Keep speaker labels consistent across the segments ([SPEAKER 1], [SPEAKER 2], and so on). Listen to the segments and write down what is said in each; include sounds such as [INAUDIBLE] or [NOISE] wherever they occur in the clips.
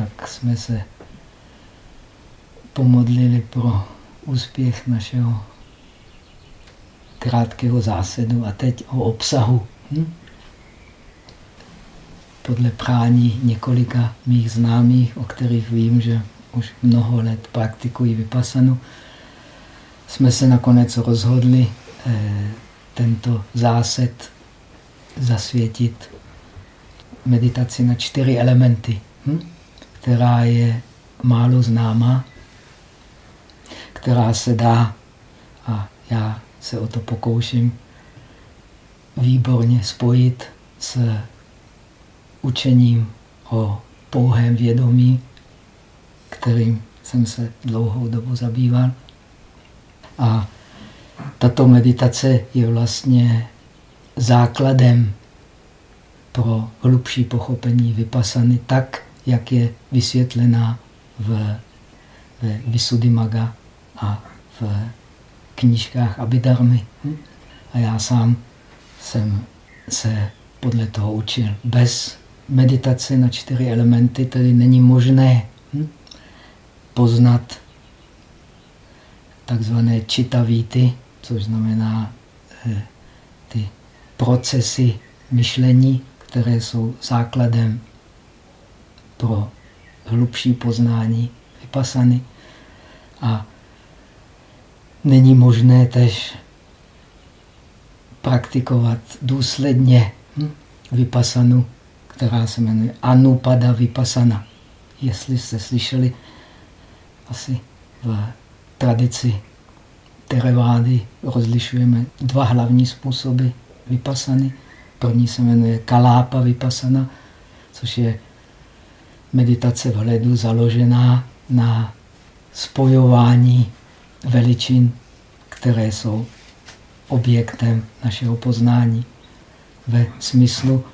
[SPEAKER 1] tak jsme se pomodlili pro úspěch našeho krátkého zásadu a teď o obsahu. Hm? Podle prání několika mých známých, o kterých vím, že už mnoho let praktikují vypasanu, jsme se nakonec rozhodli eh, tento zásad zasvětit meditaci na čtyři elementy, hm? Která je málo známá, která se dá, a já se o to pokouším, výborně spojit s učením o pouhém vědomí, kterým jsem se dlouhou dobu zabýval. A tato meditace je vlastně základem pro hlubší pochopení vypasany tak, jak je vysvětlená v, v Visuddhimaga a v knížkách Abhidharmy. Hm? A já sám jsem se podle toho učil. Bez meditace na čtyři elementy tedy není možné hm? poznat takzvané čitavíty, což znamená eh, ty procesy myšlení, které jsou základem pro hlubší poznání vypasany. A není možné tež praktikovat důsledně hm, vypasanu, která se jmenuje Anupada vypasana. Jestli jste slyšeli, asi v tradici Terevády rozlišujeme dva hlavní způsoby vypasany. První se jmenuje Kalápa vypasana, což je meditace vhledu založená na spojování veličin, které jsou objektem našeho poznání ve smyslu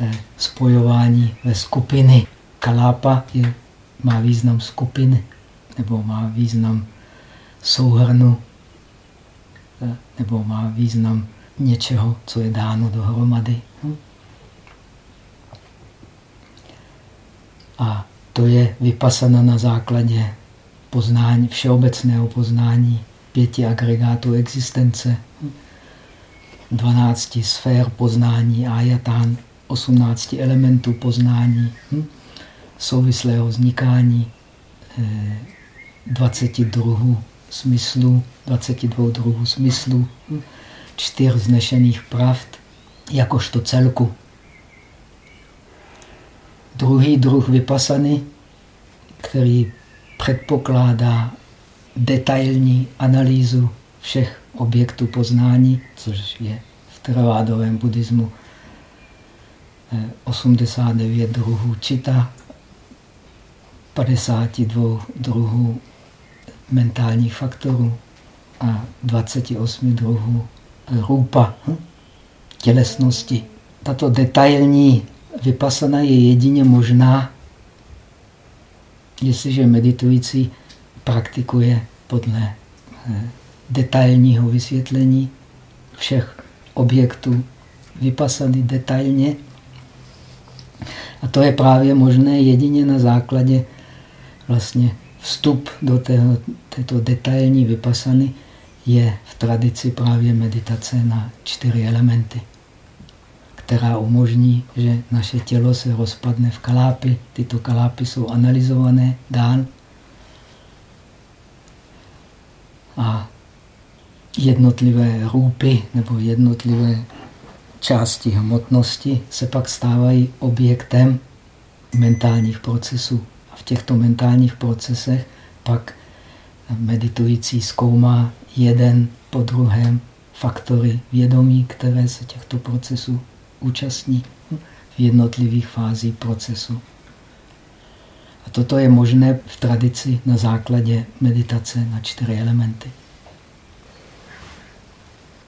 [SPEAKER 1] eh, spojování ve skupiny. Kalápa je, má význam skupiny nebo má význam souhrnu eh, nebo má význam něčeho, co je dáno dohromady. Hm? A to je vypasana na základě poznání, všeobecného poznání pěti agregátů existence, dvanácti sfér poznání, ajatán, osmnácti elementů poznání, hm? souvislého vznikání, eh, 20 druhů smyslů, 22 druhů smyslů, hm? čtyř znešených pravd, jakožto celku. Druhý druh vypasany, který předpokládá detailní analýzu všech objektů poznání, což je v teravádovém buddhismu 89 eh, druhů čita, 52 druhů mentálních faktorů a 28 druhů rupa, hm? tělesnosti. Tato detailní vypasana je jedině možná, jestliže meditující praktikuje podle eh, detailního vysvětlení všech objektů vypasany detailně. A to je právě možné jedině na základě vlastně vstup do tého, této detailní vypasany je v tradici právě meditace na čtyři elementy, která umožní, že naše tělo se rozpadne v kalápy. Tyto kalápy jsou analyzované dál a jednotlivé růpy nebo jednotlivé části hmotnosti se pak stávají objektem mentálních procesů. A v těchto mentálních procesech pak meditující zkoumá jeden po druhém faktory vědomí, které se těchto procesů účastní v jednotlivých fázích procesu. A toto je možné v tradici na základě meditace na čtyři elementy.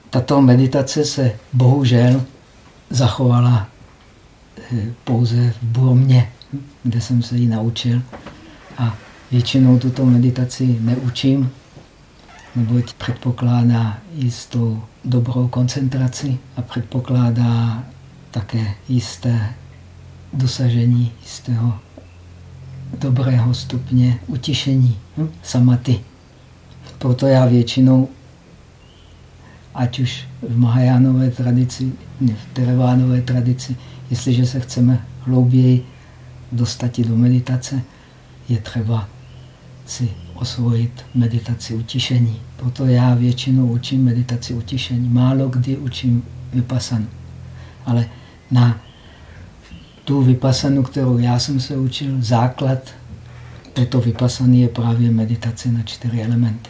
[SPEAKER 1] Tato meditace se bohužel zachovala eh, pouze v Burmě, kde jsem se ji naučil. A většinou tuto meditaci neučím, neboť předpokládá jistou dobrou koncentraci a předpokládá také jisté dosažení jistého dobrého stupně utišení, hm? samaty. Proto já většinou, ať už v Mahajánové tradici, v Terevánové tradici, jestliže se chceme hlouběji dostat do meditace, je třeba si osvojit meditaci utišení. Proto já většinou učím meditaci utišení. Málo kdy učím vypasanu. Ale na tu vypasanu, kterou já jsem se učil, základ této vypasany je právě meditace na čtyři elementy.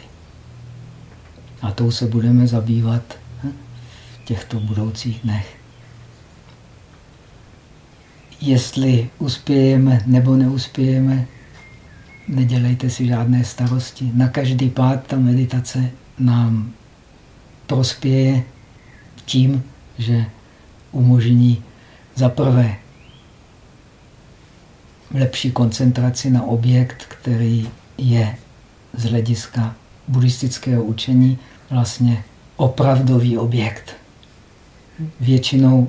[SPEAKER 1] A tou se budeme zabývat hm, v těchto budoucích dnech. Jestli uspějeme nebo neuspějeme, nedělejte si žádné starosti. Na každý pád ta meditace nám prospěje tím, že umožní za prvé lepší koncentraci na objekt, který je z hlediska buddhistického učení vlastně opravdový objekt. Většinou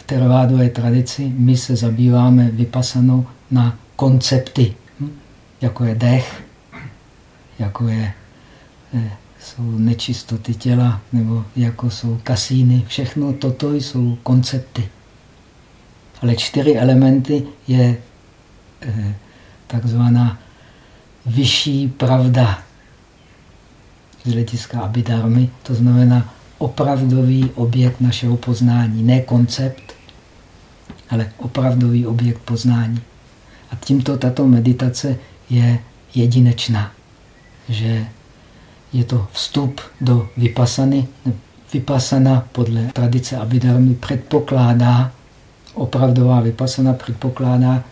[SPEAKER 1] v teravádové tradici my se zabýváme vypasanou na koncepty, jako je dech, jako je, eh, jsou nečistoty těla, nebo jako jsou kasíny. Všechno toto jsou koncepty. Ale čtyři elementy je eh, takzvaná vyšší pravda z hlediska abidarmy, to znamená opravdový objekt našeho poznání, ne koncept, ale opravdový objekt poznání. A tímto tato meditace je jedinečná, že je to vstup do vypasany. Vypasana podle tradice Abhidharmy předpokládá, opravdová vypasana předpokládá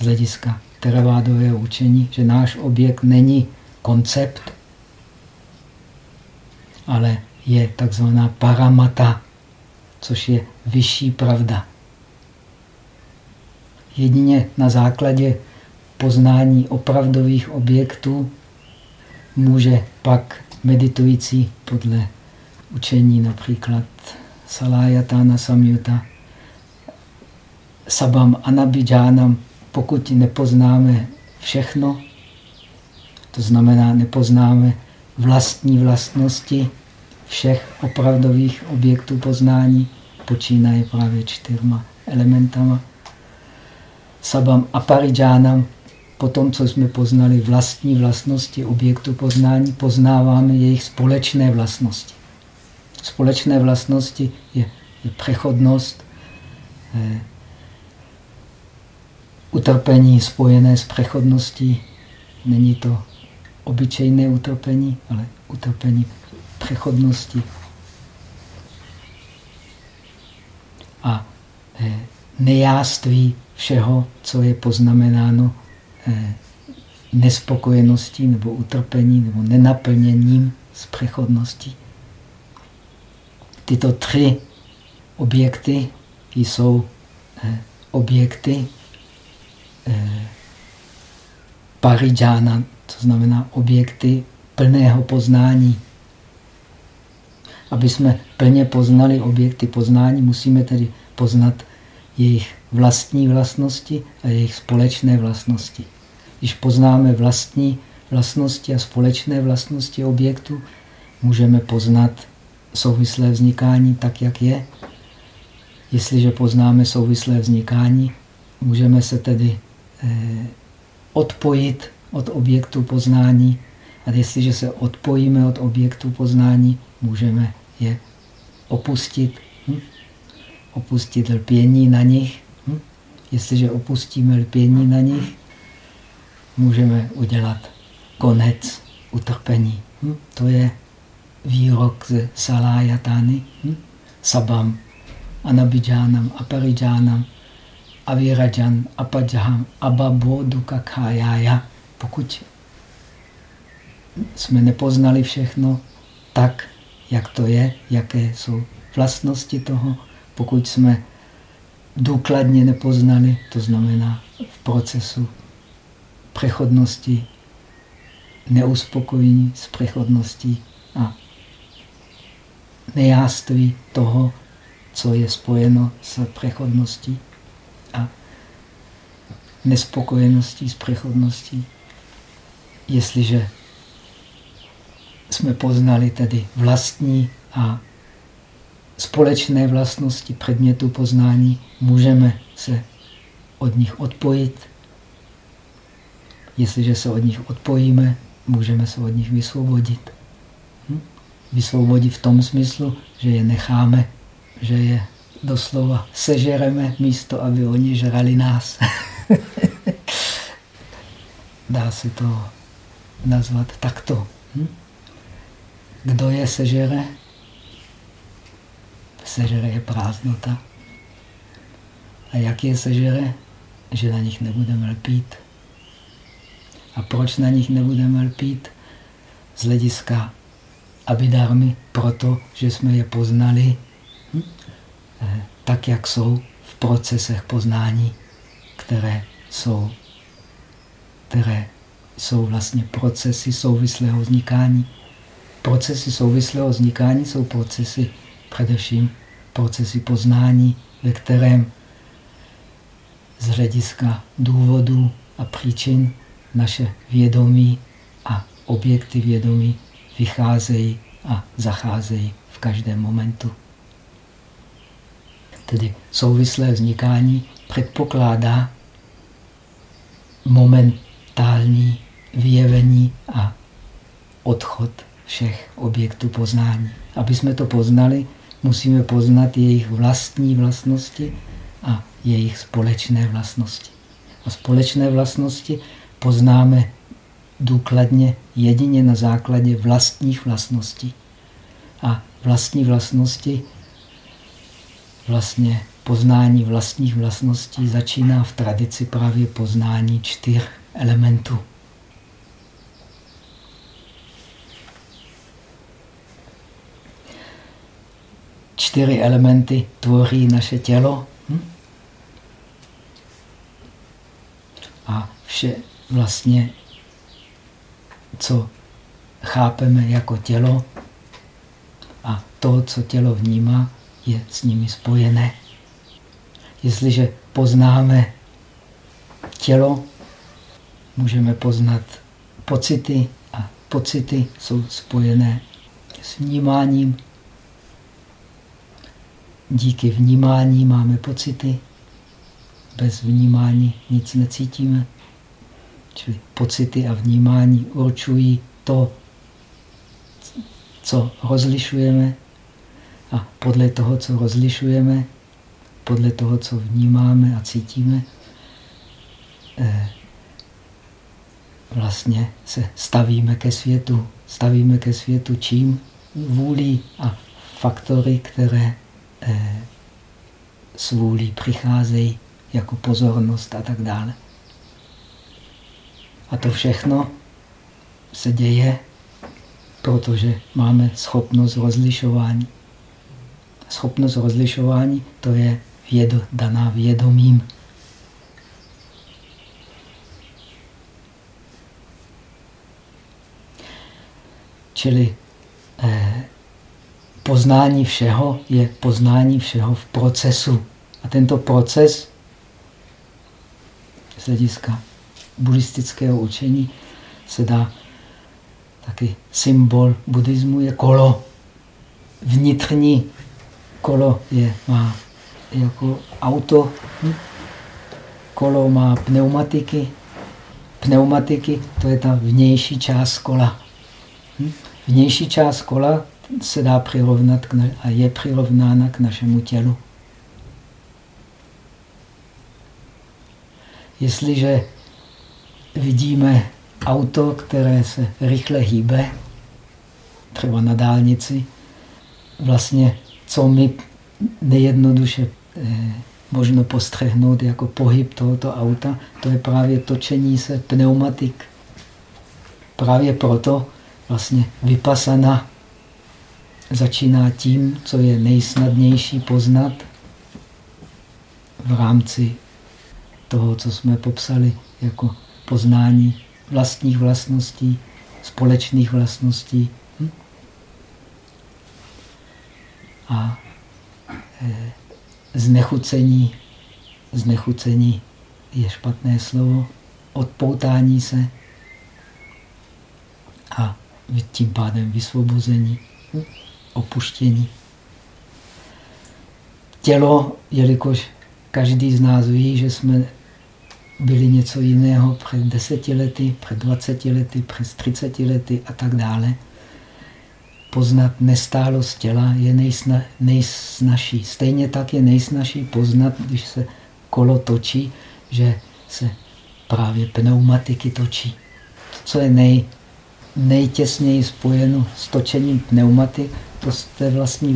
[SPEAKER 1] z hlediska teravádového učení, že náš objekt není koncept, ale je takzvaná paramata, což je vyšší pravda. Jedině na základě poznání opravdových objektů může pak meditující podle učení například Salayatana Samyuta, Sabam Anabidžánam, pokud nepoznáme všechno, to znamená nepoznáme vlastní vlastnosti všech opravdových objektů poznání, počínaje právě čtyřma elementama. Sabam Aparidžánam, po tom, co jsme poznali vlastní vlastnosti objektu poznání, poznáváme jejich společné vlastnosti. Společné vlastnosti je, je přechodnost, eh, utrpení spojené s přechodností. Není to obyčejné utrpení, ale utrpení přechodnosti. A eh, nejáství všeho, co je poznamenáno nespokojeností nebo utrpení nebo nenaplněním z přechodností. Tyto tři objekty jsou eh, objekty eh, parijana, to znamená objekty plného poznání. Aby jsme plně poznali objekty poznání, musíme tedy poznat jejich vlastní vlastnosti a jejich společné vlastnosti. Když poznáme vlastní vlastnosti a společné vlastnosti objektu, můžeme poznat souvislé vznikání tak, jak je. Jestliže poznáme souvislé vznikání, můžeme se tedy eh, odpojit od objektu poznání. A jestliže se odpojíme od objektu poznání, můžeme je opustit. Hm? Opustit lpění na nich. Hm? Jestliže opustíme lpění na nich, můžeme udělat konec utrpení. Hm? To je výrok ze Salayatány, hm? Sabam, Anabidžánam, Aparidžánam, Avirajan, Apadžaham, Ababoduka Khajája. Pokud jsme nepoznali všechno tak, jak to je, jaké jsou vlastnosti toho, pokud jsme důkladně nepoznali, to znamená v procesu přechodnosti, neuspokojení s přechodností a nejáství toho, co je spojeno s přechodností. A nespokojeností s přechodností. Jestliže jsme poznali tedy vlastní a společné vlastnosti předmětu poznání, můžeme se od nich odpojit. Jestliže se od nich odpojíme, můžeme se od nich vysvobodit. Hm? Vysvobodit v tom smyslu, že je necháme, že je doslova sežereme místo, aby oni žrali nás. [LAUGHS] Dá se to nazvat takto. Hm? Kdo je sežere? Sežere je prázdnota. A jak je sežere? Že na nich nebudeme lpít. A proč na nich nebudeme lpít? Z hlediska abidarmy, proto, že jsme je poznali hm? Eh, tak, jak jsou v procesech poznání, které jsou, které jsou vlastně procesy souvislého vznikání. Procesy souvislého vznikání jsou procesy, především procesy poznání, ve kterém z hlediska důvodů a příčin naše vědomí a objekty vědomí vycházejí a zacházejí v každém momentu. Tedy souvislé vznikání předpokládá momentální vyjevení a odchod všech objektů poznání. Aby jsme to poznali, musíme poznat jejich vlastní vlastnosti a jejich společné vlastnosti. A společné vlastnosti poznáme důkladně jedině na základě vlastních vlastností. A vlastní vlastnosti, vlastně poznání vlastních vlastností začíná v tradici právě poznání čtyř elementů. Čtyři elementy tvoří naše tělo. Hm? A vše vlastně, co chápeme jako tělo a to, co tělo vnímá, je s nimi spojené. Jestliže poznáme tělo, můžeme poznat pocity a pocity jsou spojené s vnímáním. Díky vnímání máme pocity, bez vnímání nic necítíme. Čili pocity a vnímání určují to, co rozlišujeme a podle toho, co rozlišujeme, podle toho, co vnímáme a cítíme, eh, vlastně se stavíme ke světu. Stavíme ke světu čím? Vůlí a faktory, které eh, s vůlí přicházejí jako pozornost a tak dále. A to všechno se děje, protože máme schopnost rozlišování. Schopnost rozlišování to je vědo, daná vědomím. Čili eh, poznání všeho je poznání všeho v procesu. A tento proces z hlediska buddhistického učení se dá taky symbol buddhismu je kolo. Vnitřní kolo je, má jako auto, hm? kolo má pneumatiky. Pneumatiky to je ta vnější část kola. Hm? Vnější část kola se dá přirovnat a je přirovnána k našemu tělu. Jestliže vidíme auto, které se rychle hýbe, třeba na dálnici, vlastně co my nejjednoduše eh, možno postřehnout jako pohyb tohoto auta, to je právě točení se pneumatik. Právě proto vlastně vypasana začíná tím, co je nejsnadnější poznat v rámci toho, co jsme popsali jako poznání vlastních vlastností, společných vlastností. Hm? A e, znechucení, znechucení je špatné slovo, odpoutání se a tím pádem vysvobození, opuštění. Tělo, jelikož každý z nás ví, že jsme byli něco jiného před deseti lety, před dvaceti lety, před třiceti lety a tak dále. Poznat nestálost těla je nejsna, nejsnažší. Stejně tak je nejsnažší poznat, když se kolo točí, že se právě pneumatiky točí. To, co je nej, nejtěsněji spojeno s točením pneumatik, to je vlastně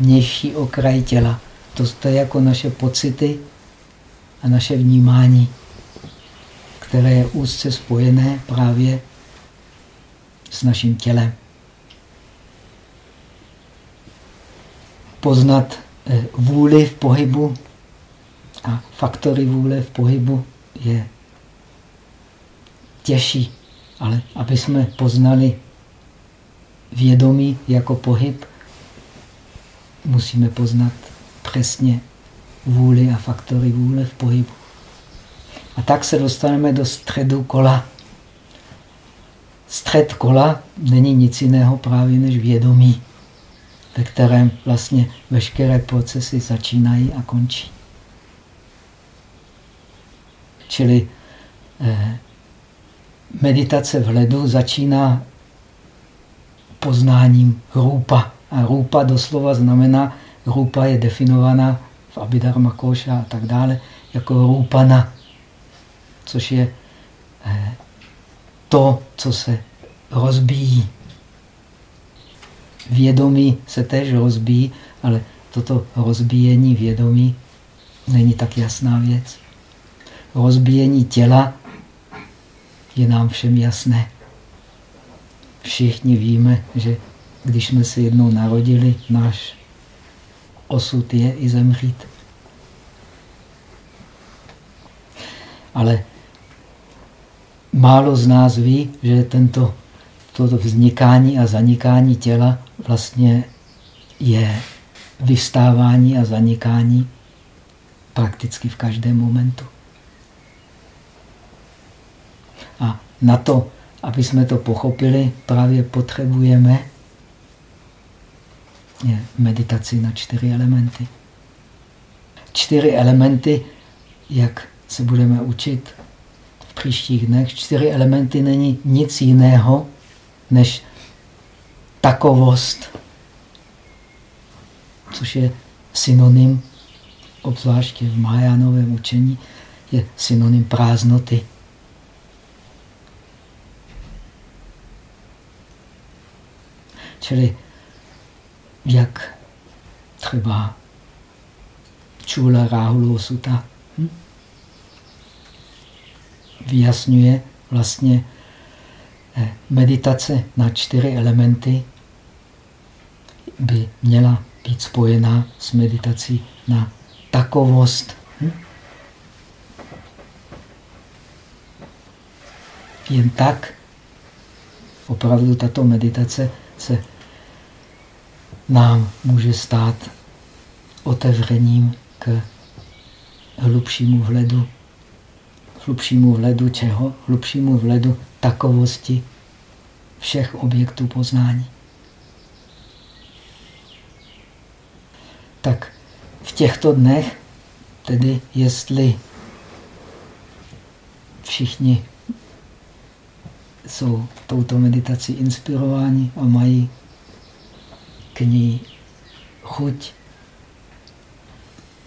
[SPEAKER 1] vnější okraj těla. To je jako naše pocity a naše vnímání, které je úzce spojené právě s naším tělem. Poznat eh, vůli v pohybu a faktory vůle v pohybu je těžší, ale aby jsme poznali vědomí jako pohyb, musíme poznat přesně vůli a faktory vůle v pohybu. A tak se dostaneme do středu kola. Střed kola není nic jiného právě než vědomí, ve kterém vlastně veškeré procesy začínají a končí. Čili eh, meditace v ledu začíná poznáním rupa. A rupa doslova znamená, rupa je definovaná v Abhidharma Koša a tak dále jako rupana, což je eh, to, co se rozbíjí. Vědomí se též rozbíjí, ale toto rozbíjení vědomí není tak jasná věc. Rozbíjení těla je nám všem jasné. Všichni víme, že když jsme se jednou narodili, náš osud je i zemřít. Ale málo z nás ví, že tento toto vznikání a zanikání těla vlastně je vystávání a zanikání prakticky v každém momentu. A na to, aby jsme to pochopili, právě potřebujeme je meditaci na čtyři elementy. Čtyři elementy, jak se budeme učit příštích dnech, čtyři elementy není nic jiného než takovost, což je synonym, obzvláště v Mahajánovém učení, je synonym prázdnoty. Čili jak třeba Čula Rahulu Sutta? Vyjasňuje vlastně eh, meditace na čtyři elementy by měla být spojená s meditací na takovost. Hm? Jen tak opravdu tato meditace se nám může stát otevřením k hlubšímu vhledu. Hlubšímu vhledu čeho? Hlubšímu vhledu takovosti všech objektů poznání. Tak v těchto dnech, tedy jestli všichni jsou touto meditací inspirováni a mají k ní chuť.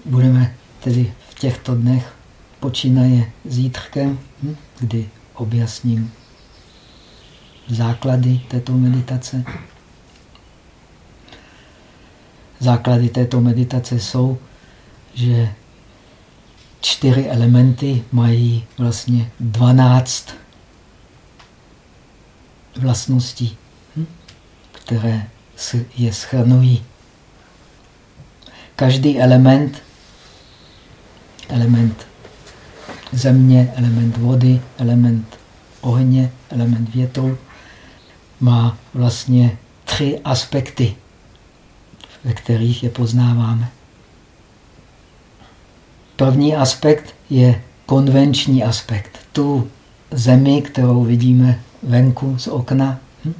[SPEAKER 1] Budeme tedy v těchto dnech počínaje zítřkem, hm, kdy objasním základy této meditace. Základy této meditace jsou, že čtyři elementy mají vlastně dvanáct vlastností, hm, které je schrnují. Každý element, element země, element vody, element ohně, element větru, má vlastně tři aspekty, ve kterých je poznáváme. První aspekt je konvenční aspekt. Tu zemi, kterou vidíme venku z okna, hm?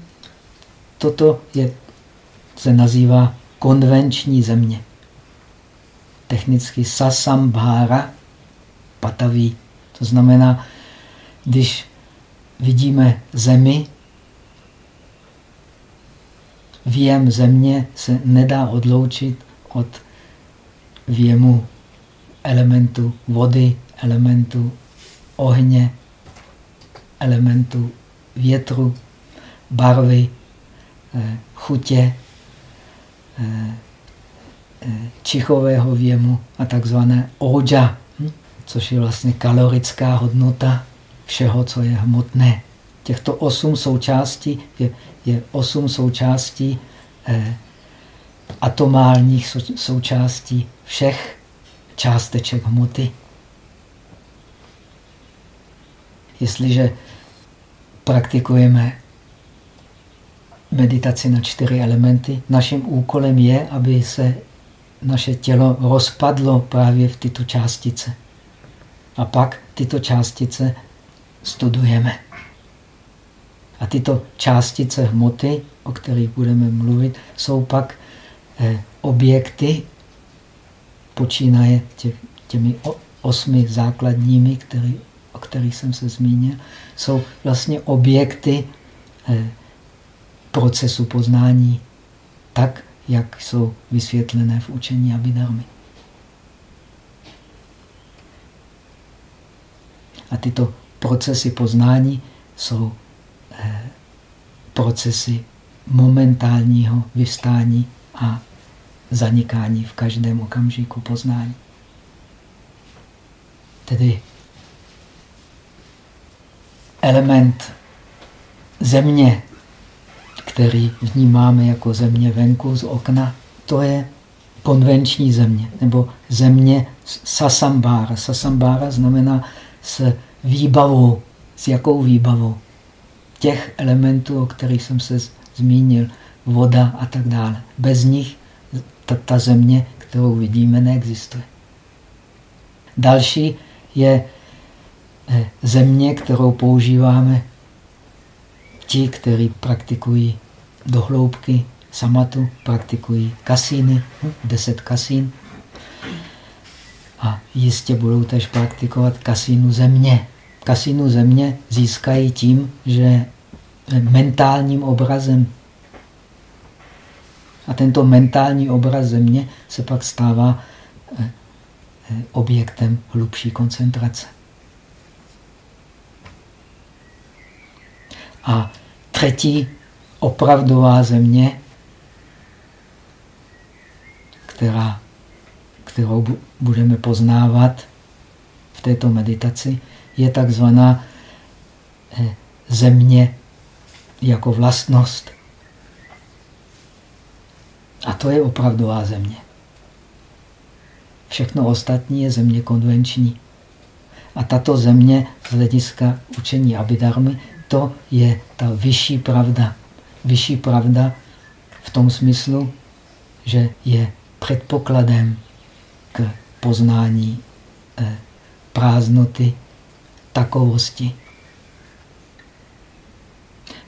[SPEAKER 1] toto je, se nazývá konvenční země. Technicky sasambhara pataví. To znamená, když vidíme zemi, věm země se nedá odloučit od věmu elementu vody, elementu ohně, elementu větru, barvy, eh, chutě, eh, eh, čichového věmu a takzvané oja? Což je vlastně kalorická hodnota všeho, co je hmotné. Těchto osm součástí je, je osm součástí eh, atomálních sou, součástí všech částeček hmoty. Jestliže praktikujeme meditaci na čtyři elementy, naším úkolem je, aby se naše tělo rozpadlo právě v tyto částice. A pak tyto částice studujeme. A tyto částice hmoty, o kterých budeme mluvit, jsou pak eh, objekty, počínaje tě, těmi osmi základními, který, o kterých jsem se zmínil, jsou vlastně objekty eh, procesu poznání, tak, jak jsou vysvětlené v učení Abhidharmy. A tyto procesy poznání jsou eh, procesy momentálního vystání a zanikání v každém okamžiku poznání. Tedy element země, který vnímáme jako země venku z okna, to je konvenční země, nebo země sasambára. Sasambára znamená s výbavou. S jakou výbavou? Těch elementů, o kterých jsem se zmínil, voda a tak dále. Bez nich ta, ta země, kterou vidíme, neexistuje. Další je eh, země, kterou používáme ti, kteří praktikují dohloubky samatu, praktikují kasíny, hm, deset kasín. A jistě budou tež praktikovat kasínu země. Kasínu země získají tím, že mentálním obrazem. A tento mentální obraz země se pak stává eh, eh, objektem hlubší koncentrace. A třetí opravdová země, která, kterou budeme poznávat v této meditaci, je takzvaná eh, země jako vlastnost. A to je opravdová země. Všechno ostatní je země konvenční. A tato země z hlediska učení Abhidharmy, to je ta vyšší pravda. Vyšší pravda v tom smyslu, že je předpokladem k poznání eh, prázdnoty, takovosti.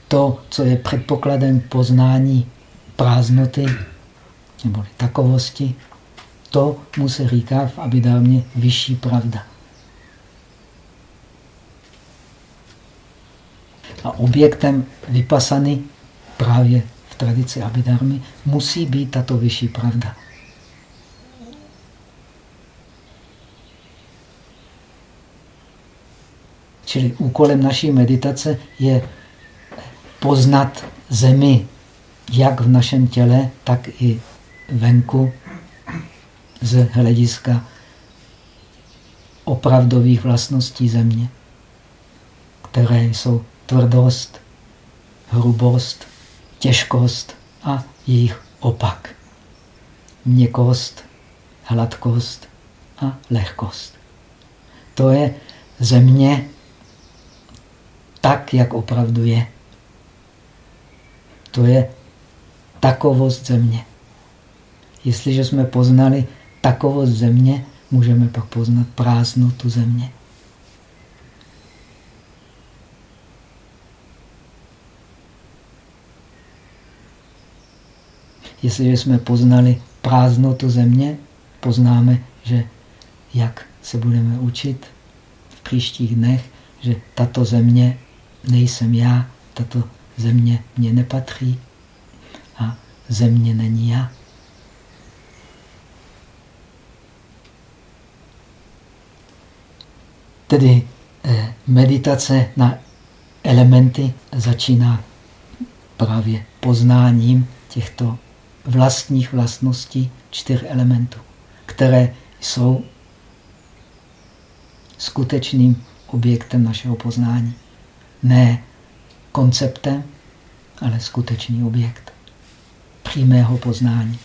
[SPEAKER 1] To, co je předpokladem poznání prázdnoty nebo takovosti, to mu se říká v Abhidharmě vyšší pravda. A objektem vypasany právě v tradici Abhidharmy musí být tato vyšší pravda. Čili úkolem naší meditace je poznat zemi, jak v našem těle, tak i venku z hlediska opravdových vlastností země, které jsou tvrdost, hrubost, těžkost a jejich opak. Měkost, hladkost a lehkost. To je země tak, jak opravdu je. To je takovost země. Jestliže jsme poznali takovost země, můžeme pak poznat prázdnotu země. Jestliže jsme poznali prázdnotu země, poznáme, že jak se budeme učit v příštích dnech, že tato země nejsem já, tato země mě nepatří a země není já. Tedy eh, meditace na elementy začíná právě poznáním těchto vlastních vlastností čtyř elementů, které jsou skutečným objektem našeho poznání. Ne konceptem, ale skutečný objekt přímého poznání.